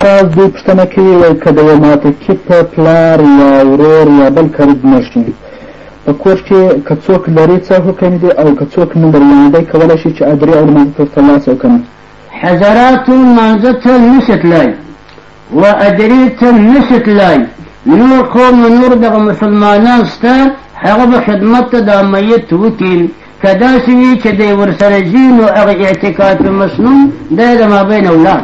استاد دوی پوښتنه کوي وایي که د یو معتکي په پلار یا ورور یا بل قریب مړ شي په کور کې که څوک لري څه حکم دي او که څوک نه لري یعنې دی کولی شي چې ادري او لمانځه ته ورته لاړ شي او که نه حضراتو لمانځه ته نه شي تلای و ادري ته نه شي تلای نور قوم نور دغه مسلمانان شته هغه به خدمت ته دا میت وکړي که داسې وي چې دی ورسره ځي نو هغه اعتکاف مسنون دی د مابین ولاړ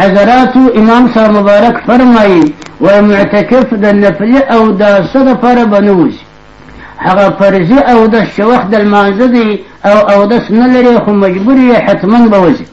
حضراتو امام صاحب مبارک فرمایي وایي معتکف د نفلي اوداسه دپاره به نه وځي هغه فرضي اودس چې وخت د لمانځه دی او اودس نه لري خو مجبور یې حتما به وځي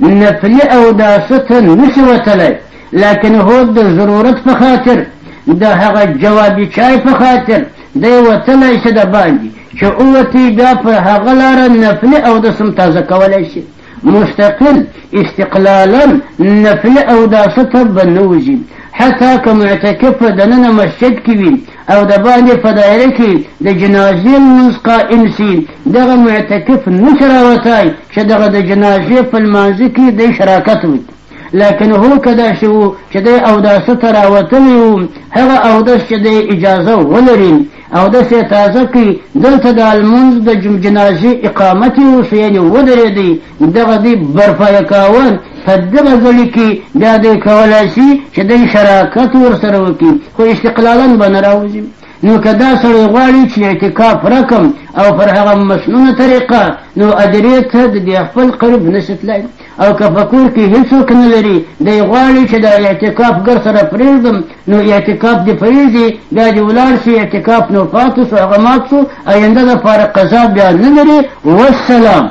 نفلی اوداسو ته نشي وتلی لکن هو د ضرورت په خاطر د هغه جوابي چای په خاطر دی وتلی شي د باندې چې اووتی بیا په هغه لاره نفلي اودس هم تازه کولی شي مستقل استقلالا نفلي اوداسو ته به نه وځي حتی که معتکف دننه مسجد کې وي او د باندې په دایره کې د جنازې لمونځ قائم سي دغه معتکف نشي راوتای چې دغه د جنازې په لمانځه کې د شراکت وي لکن هو که داسې وو چې دی اوداسه ته راوتلی وو هغه اودس چې دی اجازه ولري اودس یې تازه کړي دلته د لمونځ د جنازې اقامت یې اوس یعنې ودرېدی دغه دی برپایه کاول په دغه ځړي کې بیا دی کولای شي چې دی شراکت ورسره وکړي خو استقلالا به نه راوځي نو که دا سړی غواړي چې اعتکاف رقم او پر هغه مسنونه طریقه نو ادرې ته د دې خپل قریب نشي تلای او که په کور کې هیڅوک نه لري دی غواړي چې دا اعتکاف ګر سره پرېږدم نو اعتکاف دې پرېږدي بیا دې ولاړ شي اعتکاف نو پاتې شو هغه مات شو آینده دپاره قضا بیا نه لري والسلام